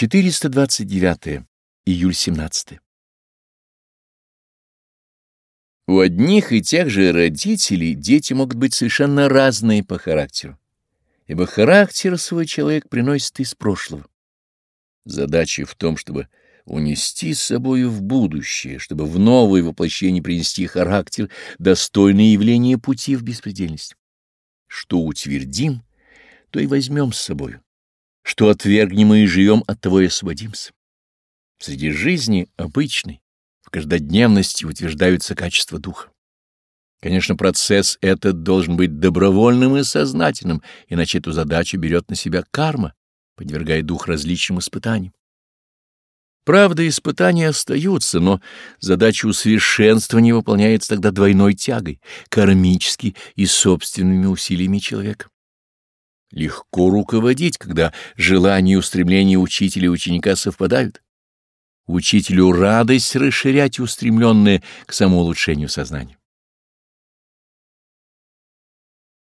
429 июль 17 У одних и тех же родителей дети могут быть совершенно разные по характеру, ибо характер свой человек приносит из прошлого. Задача в том, чтобы унести с собою в будущее, чтобы в новое воплощение принести характер, достойное явления пути в беспредельность. Что утвердим, то и возьмем с собою. Что отвергнем и живем, от того и освободимся. Среди жизни обычной, в каждодневности утверждаются качества духа. Конечно, процесс этот должен быть добровольным и сознательным, иначе эту задачу берет на себя карма, подвергая дух различным испытаниям. Правда, испытания остаются, но задача усовершенствования выполняется тогда двойной тягой, кармически и собственными усилиями человека. Легко руководить, когда желания и устремления учителя и ученика совпадают. Учителю радость расширять устремленное к самоулучшению сознания.